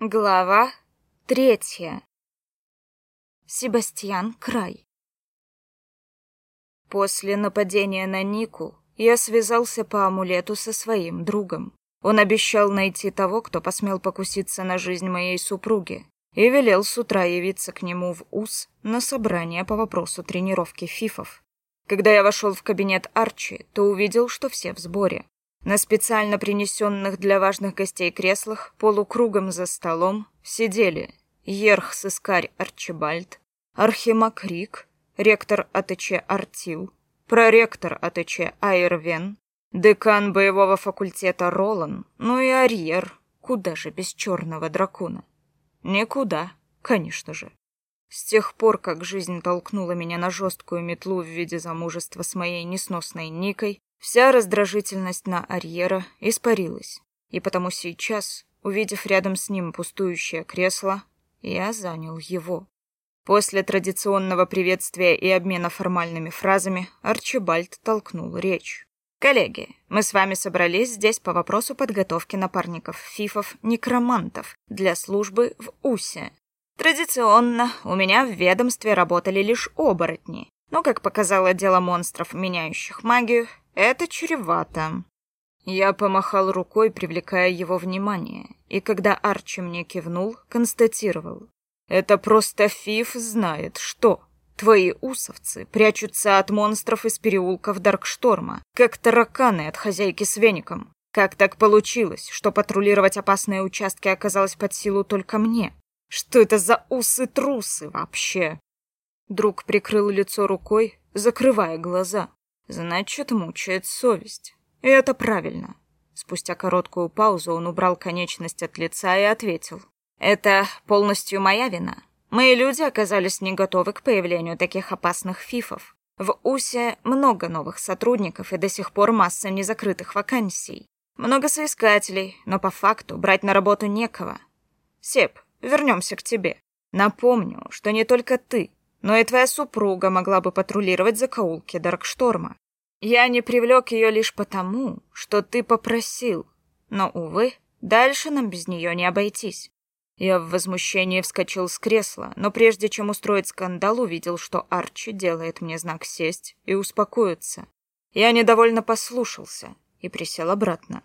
Глава третья. Себастьян Край. После нападения на Нику я связался по амулету со своим другом. Он обещал найти того, кто посмел покуситься на жизнь моей супруги, и велел с утра явиться к нему в УС на собрание по вопросу тренировки фифов. Когда я вошел в кабинет Арчи, то увидел, что все в сборе. На специально принесенных для важных гостей креслах, полукругом за столом, сидели Ерх-сыскарь Арчибальд, Архимаг Рик, ректор АТЧ Артил, проректор АТЧ Айрвен, декан боевого факультета Ролан, ну и Арьер, куда же без черного дракона? Никуда, конечно же. С тех пор, как жизнь толкнула меня на жесткую метлу в виде замужества с моей несносной Никой, Вся раздражительность на Арьера испарилась, и потому сейчас, увидев рядом с ним пустующее кресло, я занял его. После традиционного приветствия и обмена формальными фразами Арчибальд толкнул речь. «Коллеги, мы с вами собрались здесь по вопросу подготовки напарников фифов-некромантов для службы в УСе. Традиционно у меня в ведомстве работали лишь оборотни, но, как показало дело монстров, меняющих магию, это чревато. Я помахал рукой, привлекая его внимание, и когда Арчи мне кивнул, констатировал. Это просто Фиф знает, что твои усовцы прячутся от монстров из переулков Даркшторма, как тараканы от хозяйки с веником. Как так получилось, что патрулировать опасные участки оказалось под силу только мне? Что это за усы-трусы вообще? Друг прикрыл лицо рукой, закрывая глаза. Значит, мучает совесть. И это правильно. Спустя короткую паузу он убрал конечность от лица и ответил. Это полностью моя вина. Мои люди оказались не готовы к появлению таких опасных фифов. В УСе много новых сотрудников и до сих пор масса незакрытых вакансий. Много соискателей, но по факту брать на работу некого. Сеп, вернемся к тебе. Напомню, что не только ты, но и твоя супруга могла бы патрулировать закоулки Даркшторма. Я не привлек ее лишь потому, что ты попросил. Но, увы, дальше нам без нее не обойтись. Я в возмущении вскочил с кресла, но прежде чем устроить скандал, увидел, что Арчи делает мне знак сесть и успокоиться. Я недовольно послушался и присел обратно.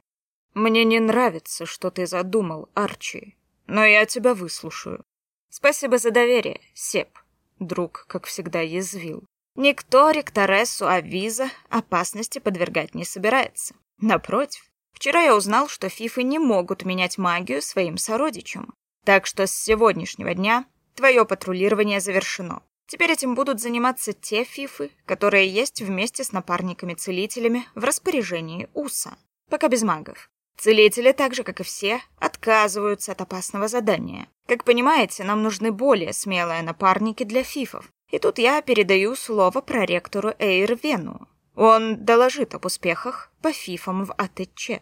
Мне не нравится, что ты задумал, Арчи, но я тебя выслушаю. Спасибо за доверие, Сеп. Друг, как всегда, язвил. Никто ректорессу Авиза опасности подвергать не собирается. Напротив, вчера я узнал, что фифы не могут менять магию своим сородичам. Так что с сегодняшнего дня твое патрулирование завершено. Теперь этим будут заниматься те фифы, которые есть вместе с напарниками-целителями в распоряжении УСа. Пока без магов. Целители, так же, как и все, отказываются от опасного задания. Как понимаете, нам нужны более смелые напарники для фифов. И тут я передаю слово проректору Эйрвену. Он доложит об успехах по фифам в АТЧ.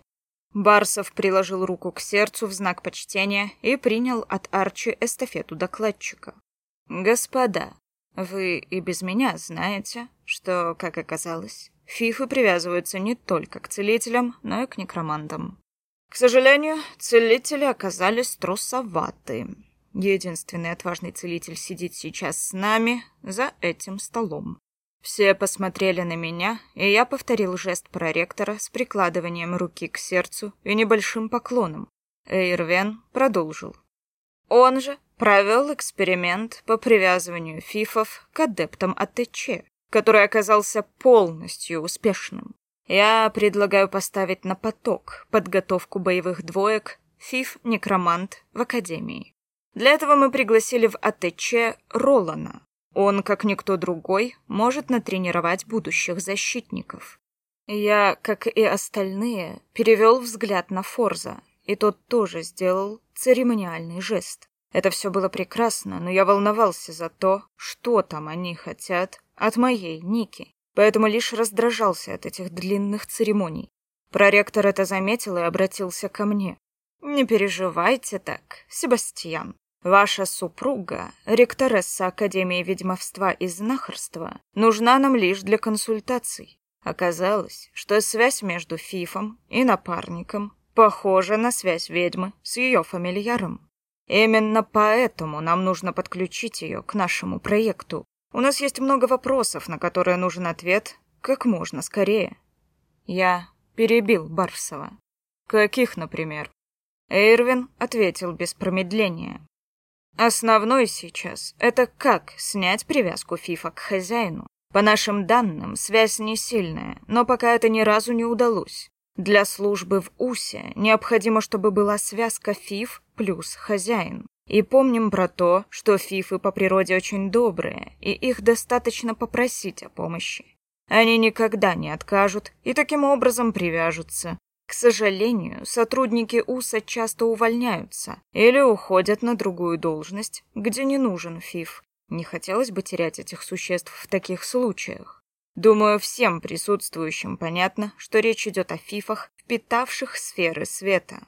Барсов приложил руку к сердцу в знак почтения и принял от Арчи эстафету докладчика. «Господа, вы и без меня знаете, что, как оказалось, фифы привязываются не только к целителям, но и к некромантам. К сожалению, целители оказались трусоваты. Единственный отважный целитель сидит сейчас с нами за этим столом. Все посмотрели на меня, и я повторил жест проректора с прикладыванием руки к сердцу и небольшим поклоном. Эйрвен продолжил. Он же провел эксперимент по привязыванию фифов к адептам АТЧ, который оказался полностью успешным. Я предлагаю поставить на поток подготовку боевых двоек Фиф-некромант в Академии. Для этого мы пригласили в АТЧ Ролана. Он, как никто другой, может натренировать будущих защитников. Я, как и остальные, перевел взгляд на Форза, и тот тоже сделал церемониальный жест. Это все было прекрасно, но я волновался за то, что там они хотят от моей Ники поэтому лишь раздражался от этих длинных церемоний. Проректор это заметил и обратился ко мне. «Не переживайте так, Себастьян. Ваша супруга, ректоресса Академии ведьмовства и знахарства, нужна нам лишь для консультаций. Оказалось, что связь между Фифом и напарником похожа на связь ведьмы с ее фамильяром. Именно поэтому нам нужно подключить ее к нашему проекту. У нас есть много вопросов, на которые нужен ответ как можно скорее. Я перебил Барсова. Каких, например? Эйрвин ответил без промедления. Основной сейчас — это как снять привязку Фифа к хозяину. По нашим данным, связь не сильная, но пока это ни разу не удалось. Для службы в УСе необходимо, чтобы была связка ФИФ плюс хозяин. И помним про то, что фифы по природе очень добрые, и их достаточно попросить о помощи. Они никогда не откажут и таким образом привяжутся. К сожалению, сотрудники УСа часто увольняются или уходят на другую должность, где не нужен ФИФ. Не хотелось бы терять этих существ в таких случаях. Думаю, всем присутствующим понятно, что речь идет о фифах, впитавших сферы света.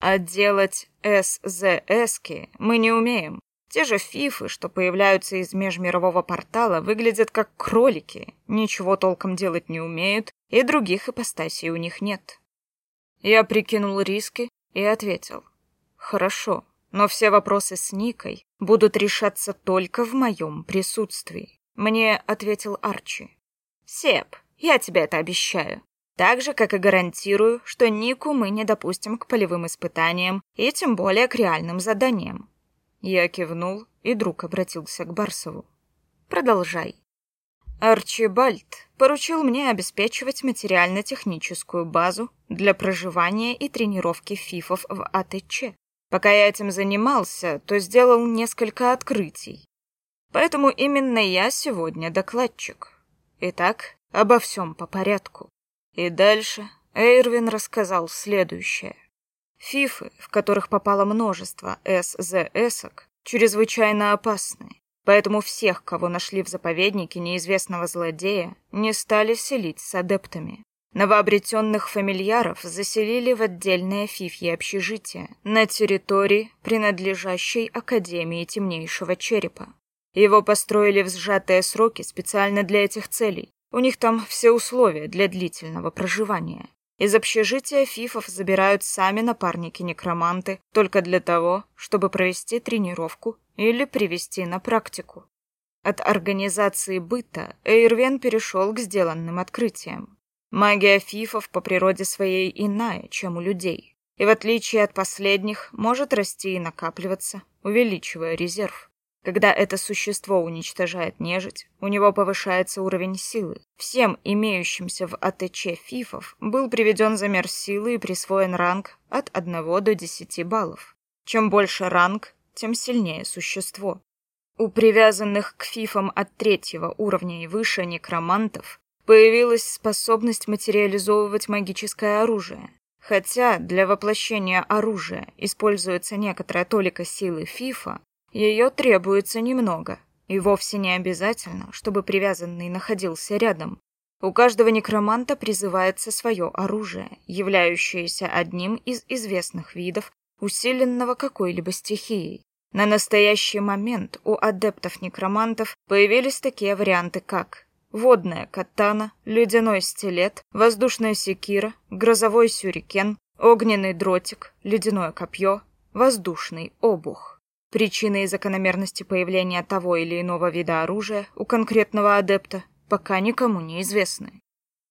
А делать СЗСки мы не умеем. Те же фифы, что появляются из межмирового портала, выглядят как кролики, ничего толком делать не умеют, и других ипостасей у них нет. Я прикинул риски и ответил. Хорошо, но все вопросы с Никой будут решаться только в моем присутствии. Мне ответил Арчи. Сеп, я тебе это обещаю. Так же, как и гарантирую, что Нику мы не допустим к полевым испытаниям и тем более к реальным заданиям. Я кивнул, и друг обратился к Барсову. Продолжай. Арчибальд поручил мне обеспечивать материально-техническую базу для проживания и тренировки фифов в АТЧ. Пока я этим занимался, то сделал несколько открытий. Поэтому именно я сегодня докладчик. Итак, обо всем по порядку. И дальше Эйрвин рассказал следующее. Фифы, в которых попало множество СЗСок, чрезвычайно опасны. Поэтому всех, кого нашли в заповеднике неизвестного злодея, не стали селить с адептами. Новообретенных фамильяров заселили в отдельное фифье общежитие на территории, принадлежащей Академии Темнейшего Черепа. Его построили в сжатые сроки специально для этих целей. У них там все условия для длительного проживания. Из общежития фифов забирают сами напарники-некроманты только для того, чтобы провести тренировку или привести на практику. От организации быта Эйрвен перешел к сделанным открытиям. Магия фифов по природе своей иная, чем у людей, и в отличие от последних может расти и накапливаться, увеличивая резерв. Когда это существо уничтожает нежить, у него повышается уровень силы. Всем имеющимся в АТЧ фифов был приведен замер силы и присвоен ранг от 1 до 10 баллов. Чем больше ранг, тем сильнее существо. У привязанных к фифам от третьего уровня и выше некромантов появилась способность материализовывать магическое оружие. Хотя для воплощения оружия используется некоторая толика силы фифа, ее требуется немного, и вовсе не обязательно, чтобы привязанный находился рядом. У каждого некроманта призывается свое оружие, являющееся одним из известных видов, усиленного какой-либо стихией. На настоящий момент у адептов-некромантов появились такие варианты, как водная катана, ледяной стилет, воздушная секира, грозовой сюрикен, огненный дротик, ледяное копье, воздушный обух. Причины и закономерности появления того или иного вида оружия у конкретного адепта пока никому не известны.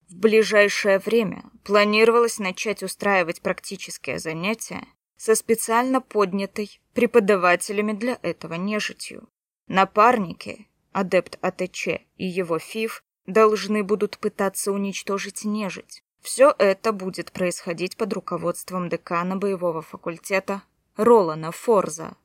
В ближайшее время планировалось начать устраивать практические занятия со специально поднятой преподавателями для этого нежитью. Напарники, адепт АТЧ и его ФИФ, должны будут пытаться уничтожить нежить. Все это будет происходить под руководством декана боевого факультета Ролана Форза,